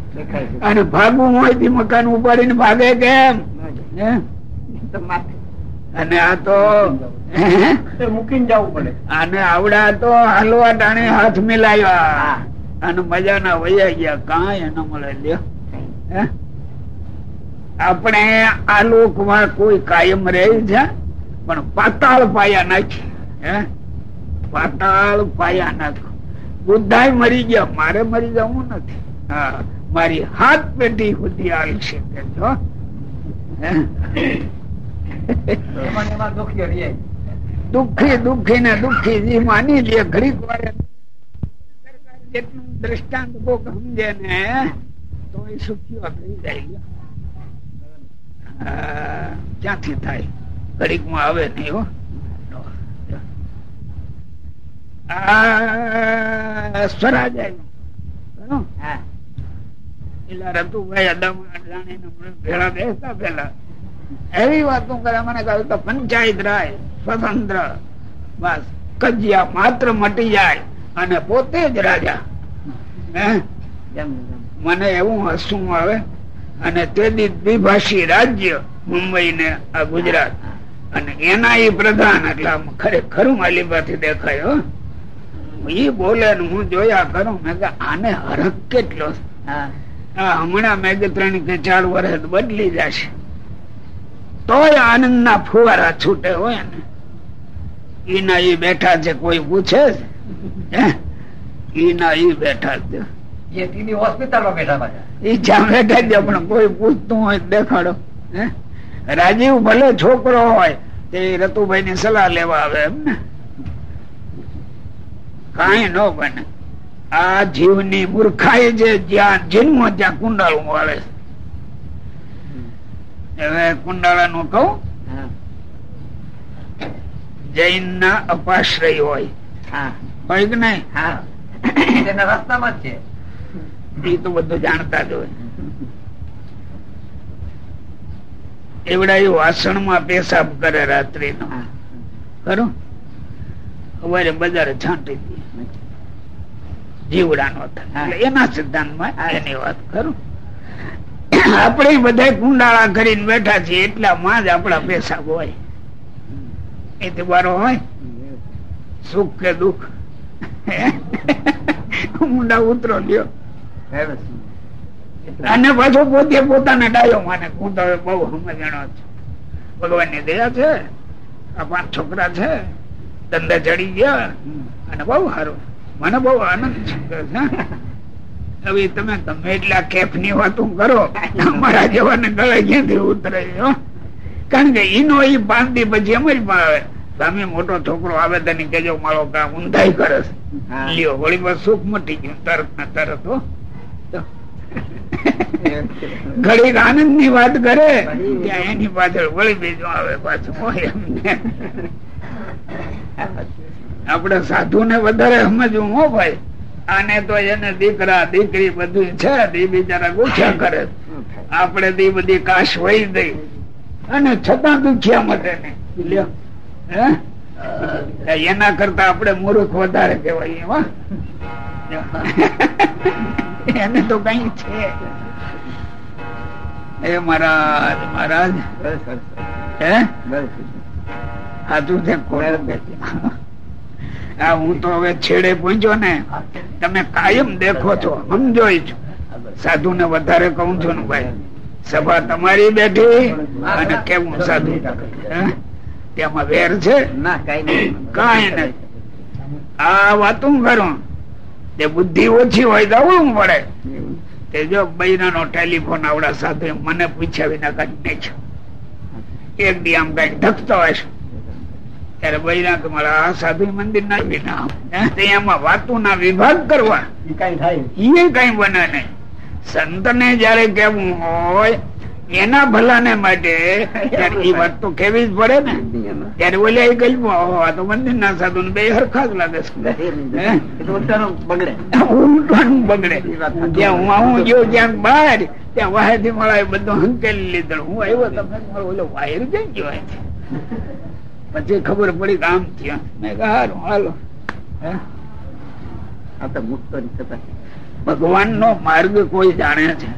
[SPEAKER 2] અને ભાગવું હોયથી મકાન ઉપાડીને ભાગે કેમ? હે? અને આ તો?
[SPEAKER 3] મૂકીને જવું પડે.
[SPEAKER 2] અને આવડા તો હાલવા ટાણે હાથ મિલાવ્યા અને મજાના વૈયા ગયા. કાંઈ ન મળે લ્યો. આપણે આ લોકમાં કોઈ કાયમ રહે છે પણ પાતાળ પાયા નાખી. હે? પાતાળ પાયા નાખ. બુદ્ધાય મરી ગયા. મારે મરી જવું નથી. હા. મારી હાથ પેટી સુધી આવી શકે છો હે?
[SPEAKER 3] દુઃખી
[SPEAKER 2] દુઃખી ને દુઃખી જે માની લે ઘડીક વાર જેટલું દ્રષ્ટાંત કોક સમજે ને તો એ સુખીઓ થઈ જાય. ક્યાંથી થાય? ઘડીકમાં આવે નહીં હો. આ સ્વરાજ આવ્યું રતુભાઈ જાણીને ભેળા બેસતા પેલા એવી વાતો કરે મને કહ્યું તો પંચાયત રાય સ્વતંત્ર. બસ કજિયા માત્ર મટી જાય અને પોતે જ રાજા. મને એવું હસવું આવે અને તે દ્વિભાષી રાજ્ય મુંબઈ ને આ ગુજરાત. અને એના એ પ્રધાન એટલે ખરેખર માલિબાથી દેખાય હો. એ બોલે ને હું જોયા કરું મેં કે આને હરખ કેટલો. હમણાં મેં કે ત્રણ કે ચાર વર્ષ બદલી જશે. તોય આનંદ ના ફુવારા છૂટે હોય ને. ઈના ઈ બેઠા છે કોઈ પૂછે છે? ઈના ઈ બેઠા છે? રાજીવ ભલે છોકરો હોય તે રતુભાઈ ની સલાહ લેવા આવે એમ ને. કઈ ન બને. આ જીવની મૂર્ખાઈ જે જ્યાં જન્મ ત્યાં કુંડાળું આવે છે. હવે કુંડાળા નું કહું? જૈન ના અપાશ્રય હોય. હોય કે નહીં?
[SPEAKER 3] રસ્તામાં જ છે.
[SPEAKER 2] એ તો બધું જાણતા જ હોય. એવડા એ વાસણમાં પેશાબ કરે રાત્રિ નો ખરું? સવારે બજારે છાંટી દે જીવડા નો થાય. એના સિદ્ધાંતમાં એની વાત કરું આપણે બધા કુંડાળા કરીને બેઠા છીએ, એટલામાં જ આપણા પૈસા હોય. એ તો બારો હોય? સુખ કે દુઃખ? ઊંડા ઉતરો લ્યો. અને પાછો પોતે પોતાને ડાયો માને. હું તો બહુ સમજણો છું. ભગવાનની દયા છે, આ પાંચ છોકરા છે, ધંધા ચડી ગયા, અને બહુ સારું. મને બહુ આનંદ છે. હવે તમે તમે એટલા કેફની વાતો કરો અમારા જેવાને ગળે ક્યાંથી ઉતરે કારણ કે ઈનો એ બાંધી પછી એમ જ આવે સામે મોટો છોકરો આવે તેની કેજો મારો કામ ઊંધાઈ કરે છે. લ્યો બસ સુખ મટી ગયું તરત ને તરત હો? ઘડીક આનંદની વાત કરે ત્યાં એની પાછળ વળી બીજું આવે પાછું હોય એમને. આપડે સાધુ ને વધારે સમજવું હો ભાઈ. આને તો એને દીકરા દીકરી બધું છે એ બિચારા ગુસ્સા કરે. આપડે તો બધી કાશ વહી દઈ અને છતાં દુખ્યા મતે ને? એના કરતા આપડે મૂર્ખ વધારે કેવાય એવા એને તો કઈ છે. એ મહારાજ મહારાજ. હે? સાચું છે આ હું તો હવે છેડે પહોંચ્યો ને તમે કાયમ દેખો છો સમજો છો. સાધુ ને વધારે કહું છું ને ભાઈ સભા તમારી બેઠી અને કેવું સાધુ? તેમાં વેર છે? ના કઈ નથી આ વાતું કરું. તે બુદ્ધિ ઓછી હોય દવડવું પડે તે જો બૈરા નો ટેલિફોન આવડા સાથે મને પૂછ્યા વિના કાઢી નાખ્યો એક દી આમ કઈ ધકતો હશે. ત્યારે બૈરા કે મારા સાધુ મંદિર ના વિના એમાં વાતો ના વિભાગ કરવા. એ કઈ બને નહીં. સંત ને જયારે કેવું હોય એના ભલાને માટે એ વાત તો કેવી જ પડે ને. ત્યારે ઓલે એ ગયું આ તો મંદિર ના સાધુ ને બે હરખા જ લાગે બગડે. ઉલટાનું બગડે. ત્યાં હું આવું ગયો ક્યાંક બહાર ત્યાં વાહે થી મળે બધું હંકેલી લીધું. હું આવ્યો તમે ઓલો વાયર જઈ ગયો પછી ખબર પડી કે આમ થયા. ભગવાન નો માર્ગ કોઈ જાણે છે.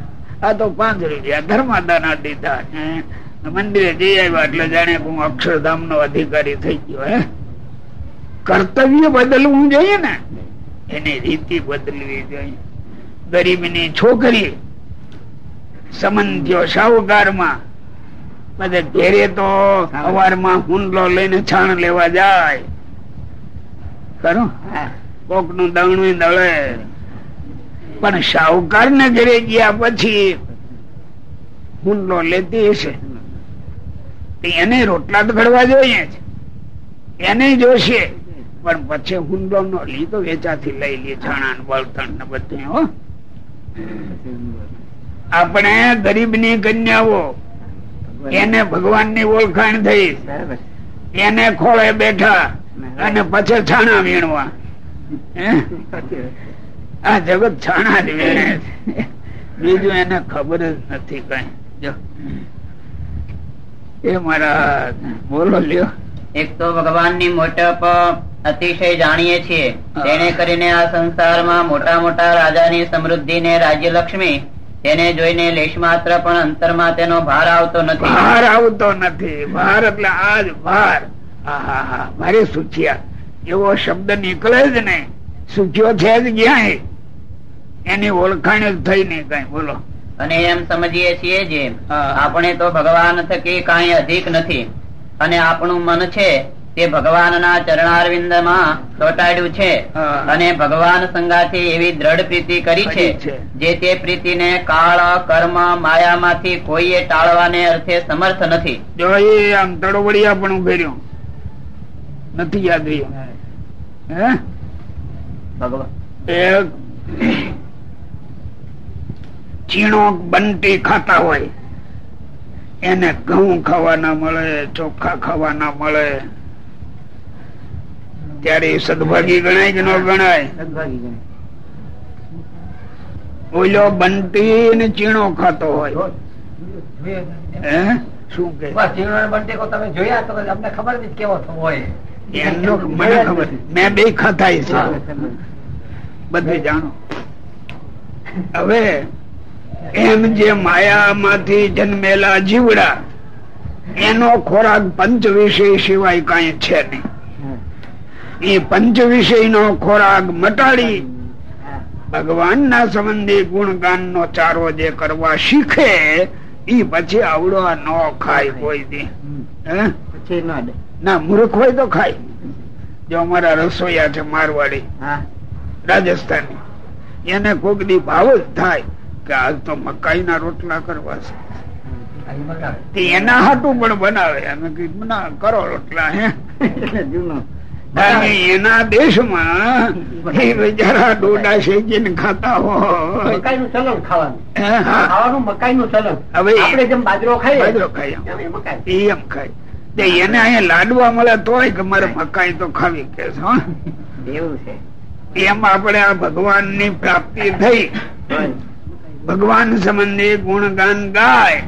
[SPEAKER 2] આ તો પાંચ રૂપિયા ધર્માદાના દીધા મંદિરે જઈ આવ્યા એટલે જાણે હું અક્ષરધામ નો અધિકારી થઈ ગયો, હે? કર્તવ્ય બદલવું જોઈએ ને? એની રીતિ બદલવી જોઈએ. ગરીબની છોકરી, સંબંધીઓ શાહુકારમાં બધે ઘેરે તો અવારમાં હુંડલો લઈને છાણ લેવા જાય. ખરું? કોકનું દણું દળે. પણ શાહુકાર ને ઘેરે ગયા પછી હુંડલો લેતી હશે. એને રોટલા તો ઘડવા જોઈએ એને જોશે. પણ પછી હુંડલો નો લી તો વેચાથી લઈ લે છાણા બળતણ ને બધું હો. આપણે ગરીબની કન્યાઓ એને ભગવાનની ઓળખાણ થઈ. એને ખોળે બેઠા અને પછી છાણા વીણવા. આ જગત છાણા જ વીણે બીજું એને ખબર જ નથી કઈ. જો. એ મારા બોલો લ્યો.
[SPEAKER 4] એક તો ભગવાનની મોટપ અતિશય જાણીએ છીએ. તેને કરીને આ સંસારમાં મોટા મોટા રાજાની સમૃદ્ધિ ને રાજ્ય લક્ષ્મી તેને જોઈને લેશ માત્ર પણ અંતરમાં તેનો ભાર આવતો નથી.
[SPEAKER 2] ભાર આવતો નથી. ભાર એટલે આજ ભાર. મારે સુખ્યા એવો શબ્દ નીકળે જ નહીં. સુખ્યો છે જ ક્યાંય? એની ઓળખાણ જ થઈ નહીં કઈ. બોલો.
[SPEAKER 4] અને એમ સમજીએ છીએ જે આપણે તો ભગવાન થકી કઈ અધિક નથી. અને આપણું મન છે તે ભગવાનના ચરણારવિંદમાં ચોટાડ્યું છે અને ભગવાન સંગાથી એવી દ્રઢ પ્રીતિ કરી છે જે તે પ્રીતિને કાળ કર્મ માયામાંથી કોઈએ ટાળવાને અર્થે સમર્થ નથી.
[SPEAKER 2] જો એ આમ તડોબડિયા પણ કર્યું નથી યાદ રહ્યું. હે?
[SPEAKER 4] ભગવાન.
[SPEAKER 2] ચીણો બંટી ખાતા હોય. એને ઘઉં ખાવાના મળે ચોખ્ખા ખાવાના મળે. ત્યારે સદભાગી ગણાય કે ન ગણાય? ઓલો બંટી ને ચીણો ખાતો હોય. શું કે?
[SPEAKER 3] તમે જોયા તો અમને ખબર નથી કેવો હોય.
[SPEAKER 2] એમનો મને ખબર મેં બે ખાતા છે. બધું જાણો. હવે એમ જે માયામાંથી જન્મેલા જીવડા એનો ખોરાક પંચ વિષય સિવાય કઈ છે નહીં. એ પંચ વિષય નો ખોરાક મટાડી ભગવાન ના સંબંધી ગુણગાન નો ચારો જે કરવા શીખે ઈ પછી આવડો ન ખાય કોઈ દી.
[SPEAKER 3] ના
[SPEAKER 2] મૂર્ખ હોય તો ખાય. જો અમારા રસોઈયા છે મારવાડી
[SPEAKER 3] હા.
[SPEAKER 2] રાજસ્થાની એને કોક દી ભાવ જ થાય કે આજ તો મકાઈ ના રોટલા કરવા છે. એના હાટું પણ બનાવે. અમે કીધું ના કરો રોટલા હે.
[SPEAKER 3] જૂનો.
[SPEAKER 2] અને એના દેશમાં એ બિચારા ડોડા શેકીને ખાતા હોય.
[SPEAKER 3] મકાઈ નું ચલણ ખાવાનું. ખાવાનું મકાઈ નું ચલણ.
[SPEAKER 2] હવે
[SPEAKER 3] આપણે જેમ બાજરો ખાઈએ
[SPEAKER 2] બાજરો ખાય એમ.
[SPEAKER 3] એમ એ મકાઈ.
[SPEAKER 2] એ એમ ખાય. એને અહીંયા લાડવા મળે તોય કે મારે મકાઈ તો ખાવી કે
[SPEAKER 3] એવું છે.
[SPEAKER 2] એમ આપણે આ ભગવાનની પ્રાપ્તિ થઈ. ભગવાન સંબંધે ગુણગાન ગાય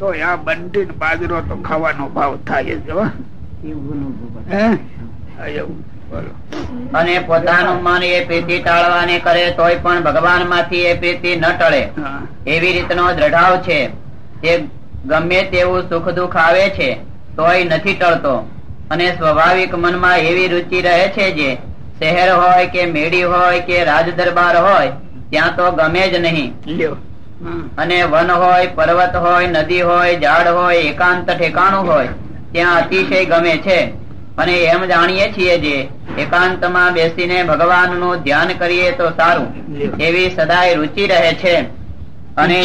[SPEAKER 2] તો આ બંટી બાજરો તો ખાવાનો ભાવ થાય જ હો.
[SPEAKER 3] એવું
[SPEAKER 4] અને પોતાનું મન એ પ્રીતિ ટાળવાને કરે તોય પણ ભગવાનમાંથી એ પ્રીતિ ન ટળે. એવી રીતનો દ્રઢાવ છે. તે ગમે તેવું સુખ દુઃખ આવે છે તોય નથી ટળતો. અને સ્વાભાવિક મનમાં એવી રુચિ રહે છે જે શહેર હોય કે મેળી હોય કે રાજ દરબાર હોય ત્યાં તો ગમે જ નહીં. અને વન હોય પર્વત હોય નદી હોય ઝાડ હોય એકાંત ઠેકાણું હોય ત્યાં અતિશય ગમે છે. અને એમ જાણીએ છીએ જે એકાંતમાં બેસીને ભગવાનનું ધ્યાન કરીએ તો સારું. એવી સદાય રુચિ રહે છે. અને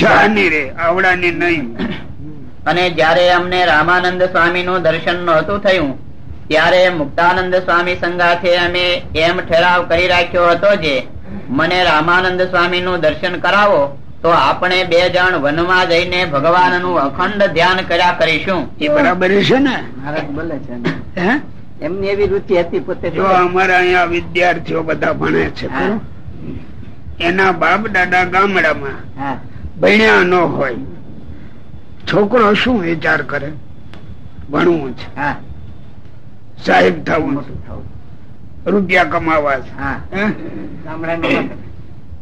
[SPEAKER 2] આવડાની નહીં. (clears throat)
[SPEAKER 4] અને જયારે અમને રામાનંદ સ્વામી નું દર્શન નહોતું થયું ત્યારે મુક્તાનંદ સ્વામી સંગાથે અમે એમ ઠરાવ કરી રાખ્યો હતો જે મને રામાનંદ સ્વામી નું દર્શન કરાવો તો આપણે બે જણ વનમાં જઈને ભગવાનનું અખંડ ધ્યાન કર્યા કરીશું.
[SPEAKER 2] એ બરાબર છે ને?
[SPEAKER 3] મહારાજ બોલે છે એમની એવી રુચિ હતી પોતે
[SPEAKER 2] જો અમારા અહીંયા વિદ્યાર્થીઓ બધા ભણે છે એના બાપ દાદા ગામડામાં
[SPEAKER 3] હા.
[SPEAKER 2] ભણ્યા ન હોય. છોકરો શું વિચાર કરે? ભણવું છે.
[SPEAKER 3] હા.
[SPEAKER 2] સાહેબ થવું રૂપિયા કમાવા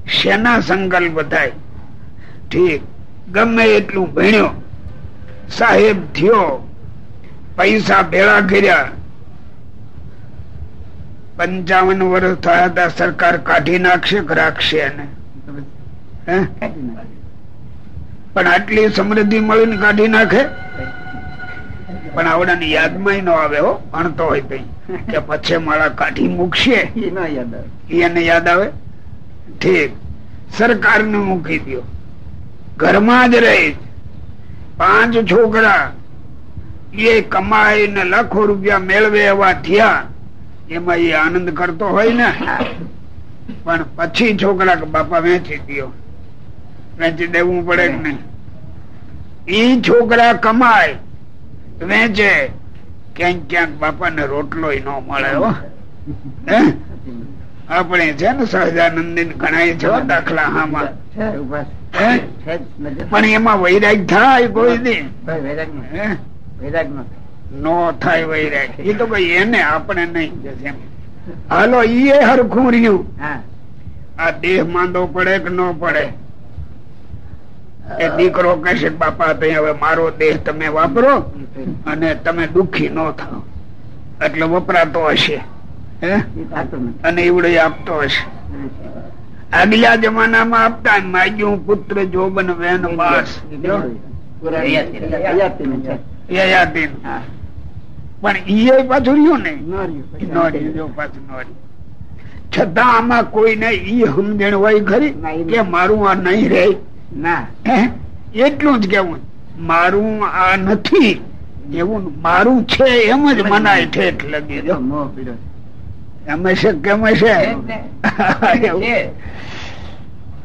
[SPEAKER 2] શેના સંકલ્પ થાય? ઠીક. ગમે એટલું ભણ્યો સાહેબ થયો પૈસા ભેળા કર્યા પંચાવન વર્ષ થયા હતા સરકાર કાઢી નાખશે કે રાખશે એને. પણ આટલી સમૃદ્ધિ મળીને કાઢી નાખે? પણ આવડાની યાદમાં ન આવે હો ભણતો હોય કે પછી મારા કાઢી મૂકશે. એને યાદ આવે. ઠીક. સરકાર ને મૂકી દો ઘરમાં જ રહે. પાંચ છોકરા. એ કમાઈ ને લાખો રૂપિયા મેળવે એવા થયા. એમાં એ આનંદ કરતો હોય ને પણ પછી છોકરા બાપા વેચી દો વેચી દેવું પડે કે નહીં? ઈ છોકરા કમાય વેચે. ક્યાંક ક્યાંક બાપા ને રોટલો ન મળે હો. હે? આપણે છે ને સહજાનંદી ઘણા છે દાખલા
[SPEAKER 3] નજર.
[SPEAKER 2] પણ એમાં વૈરાગ થાય કોઈ દી.
[SPEAKER 3] વૈરાગ? વૈરાગ નો થાય.
[SPEAKER 2] નો થાય વૈરાગ એ તો કઈ એને આપણે નહીં હાલો ઈ હરખું રહ્યું આ દેહ માંદો પડે કે ન પડે એ દીકરો કહેશે બાપા તો હવે મારો દેહ તમે વાપરો અને તમે દુખી ન થાવ એટલે વપરાતો હશે. અને એવડે આપતો હશે આગલા જમાનામાં આપતા માગ્યું પુત્ર જોબન વેન
[SPEAKER 3] છે.
[SPEAKER 2] યયાતીન. પણ ઈ પાછું રહ્યું ને જો પાછું છતાં આમાં કોઈને ઈ સમજણ હોય ખરી કે મારું આ નહીં રે
[SPEAKER 3] ના.
[SPEAKER 2] એટલું જ કેવું મારું આ નથી. એવું મારું છે એમ જ મનાય ઠેઠ લગી છે કેમ (laughs) છે?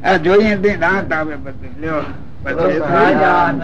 [SPEAKER 2] આ જોઈએ દાંત આવે બધું. લ્યો.
[SPEAKER 4] મહારાજ